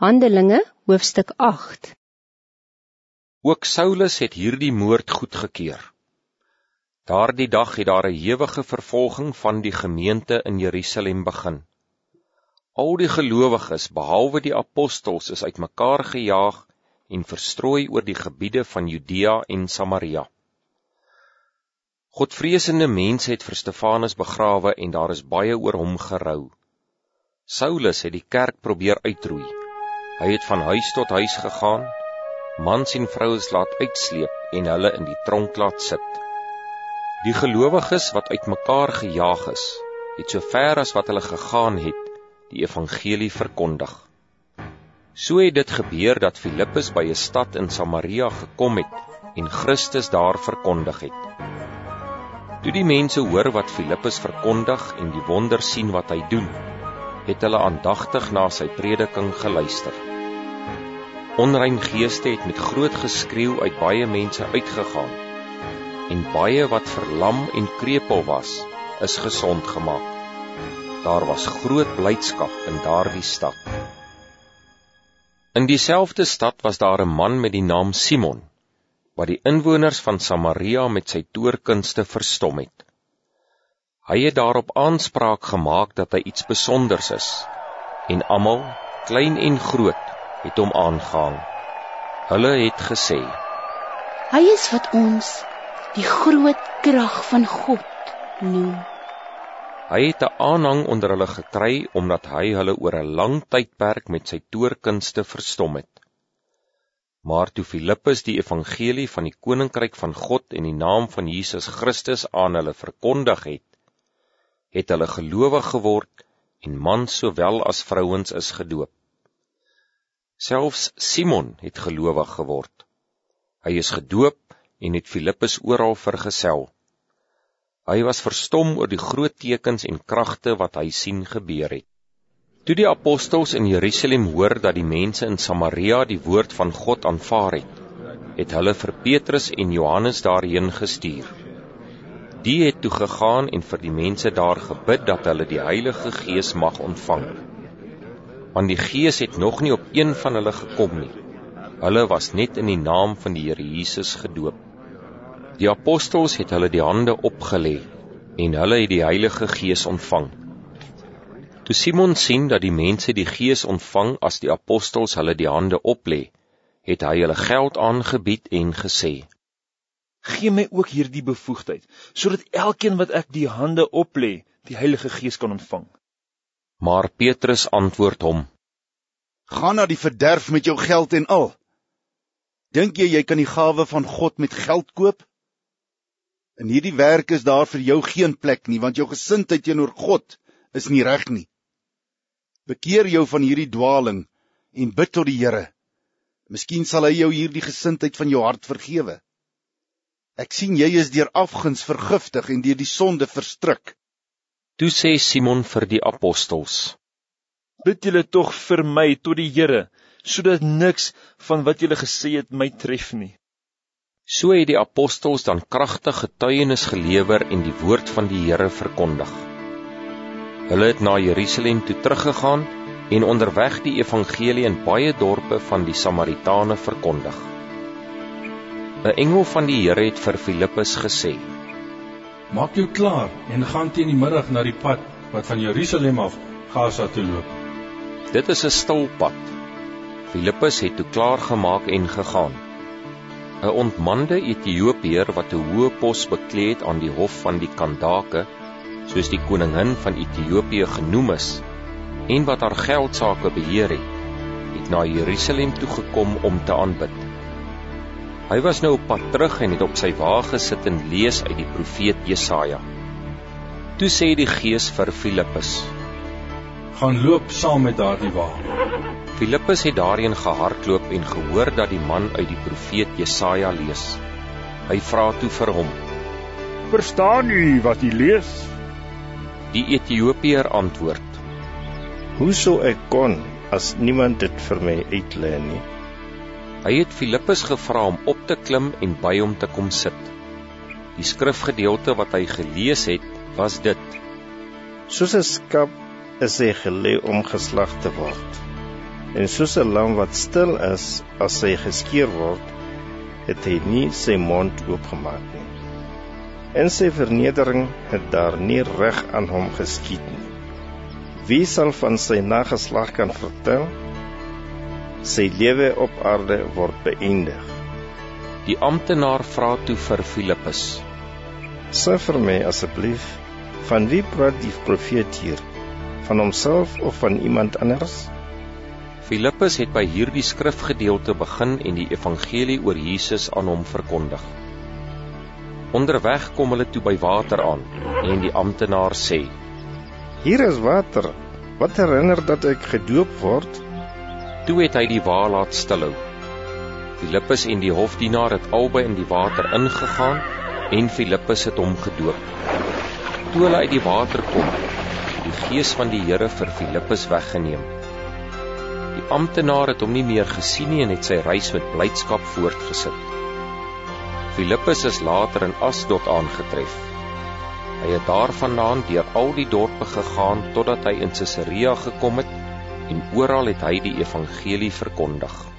Handelinge hoofstuk 8 Ook Saulus het hierdie moord goedgekeur. Daardie dag het daar 'n ewige vervolging van die gemeente in Jerusalem begin. Al die gelowiges, behalwe die apostels, is uitmekaar gejaag en verstrooi oor die gebiede van Judea en Samaria. Godvreesende mense het vir Stefanus begrawe en daar is baie oor hom gerou. Saulus het die kerk probeer uitroei. Hy het van huis tot huis gegaan, mans en vrouens laat uitsleep en hulle in die tronk laat sit. Die gelowiges wat uitmekaar gejaag is, het so ver as wat hulle gegaan het, die evangelie verkondig. So het dit gebeur dat Filippus by 'n stad in Samaria gekom het en Christus daar verkondig het. Toe die mense hoor wat Filippus verkondig en die wonder sien wat hy doen, het hulle aandagtig na sy prediking geluister. Onrein geeste het met groot geskreeu uit baie mense uitgegaan en baie wat verlam en krepeel was, is gesond gemaak. Daar was groot blydskap in daardie stad. In dieselfde stad was daar 'n man met die naam Simon wat die inwoners van Samaria met sy toorkunste verstom het. Hy het daarop aanspraak gemaak dat hy iets besonders is en almal, klein en groot, het hom aangaan. Hulle het gesê: Hy is wat ons die groot krag van God noem. Hy het 'n aanhang onder hulle gekry omdat hy hulle oor 'n lang tydperk met sy toorkunste verstom het. Maar toe Filippus die evangelie van die koninkryk van God en die naam van Jesus Christus aan hulle verkondig het, het hulle gelowig geword en mans sowel as vrouens is gedoop. Selfs Simon het gelowig geword. Hy is gedoop en het Filippus oral vergesel. Hy was verstom oor die groot tekens en kragte wat hy sien gebeur het. Toe die apostels in Jerusalem hoor dat die mense in Samaria die woord van God aanvaar het, het hulle vir Petrus en Johannes daarheen gestuur. Die het toe gegaan en vir die mense daar gebid dat hulle die Heilige Gees mag ontvang want die Gees het nog nie op een van hulle gekom nie. Hulle was net in die naam van die Here Jesus gedoop. Die apostels het hulle die hande opgelê en hulle het die Heilige Gees ontvang. Toe Simon sien dat die mense die Gees ontvang as die apostels hulle die hande oplê, het hy hulle geld aangebied en gesê: "Gee my ook hierdie bevoegdheid, sodat elkeen wat ek die hande oplê, die Heilige Gees kan ontvang." Maar Petrus antwoord hom: Gaan na die verderf met jou geld en al. Dink jy jy kan die gawe van God met geld koop? In hierdie werk is daar vir jou geen plek nie, want jou gesindheid teenoor God is nie reg nie. Bekeer jou van hierdie dwaaling en bid tot die Here. Miskien sal hy jou hierdie gesindheid van jou hart vergewe. Ek sien jy is deur afguns vergiftig en deur die sonde verstrik. Toe sê Simon vir die apostels: Bid julle tog vir my tot die Here, sodat niks van wat julle gesê het my tref nie. So het die apostels dan kragtig getuienis gelewer en die woord van die Here verkondig. Hulle het na Jerusalem toe teruggegaan en onderweg die evangelie in baie dorpe van die Samaritane verkondig. 'n Engel van die Here het vir Filippus gesê: Maak jou klaar en gaan teen die middag na die pad wat van Jerusalem af Gaza toe loop. Dit is 'n stil pad. Filippus het toe klaar gemaak en gegaan. 'n Ontmande Ethiopiër wat 'n hoë pos bekleed het aan die hof van die Kandake, soos die koningin van Ethiopië genoem is, en wat haar geld sake beheer het, het na Jerusalem toe gekom om te aanbid. Hy was nou op pad terug en het op sy wa gesit en lees uit die profeet Jesaja. Toe sê die Gees vir Filippus: "Gaan loop saam met daardie wa." Filippus het daarheen gehardloop en gehoor dat die man uit die profeet Jesaja lees. Hy vra toe vir hom: "Verstaan u wat u lees?" Die Ethiopiër antwoord: "Hoe sou ek kon as niemand dit vir my uitlei nie?" Hy het Filippus gevra om op te klim en by hom te kom sit. Die skrifgedeelte wat hy gelees het, was dit: Soos 'n skap is hy gelê om geslag te word. En soos 'n lam wat stil is as sy geskeer word, het hy nie sy mond oopgemaak nie. In sy vernedering het daar nie reg aan hom geskied nie. Wie sal van sy nageslag kan vertel? Sy lewe op aarde word beëindig. Die amptenaar vra toe vir Filippus: Sê vir my asseblief, van wie praat die profeet hier? Van homself of van iemand anders? Filippus het by hierdie skrifgedeelte begin en die evangelie oor Jesus aan hom verkondig. Onderweg kom hulle toe by water aan en die amptenaar sê: Hier is water. Wat herinner dat ek gedoop word? Toe het hy die wa laat stilhou. Filippus en die hofdienaar het albei in die water ingegaan en Filippus het hom gedoop. Toe hulle uit die water kom, die gees van die Here vir Filippus weggeneem. Die amptenaar het hom nie meer gesien nie en het sy reis met blydskap voortgesit. Filippus is later in Asdod aangetref. Hy het daarvandaan deur al die dorpe gegaan totdat hy in Caesarea gekom het en oral het hy die evangelie verkondig.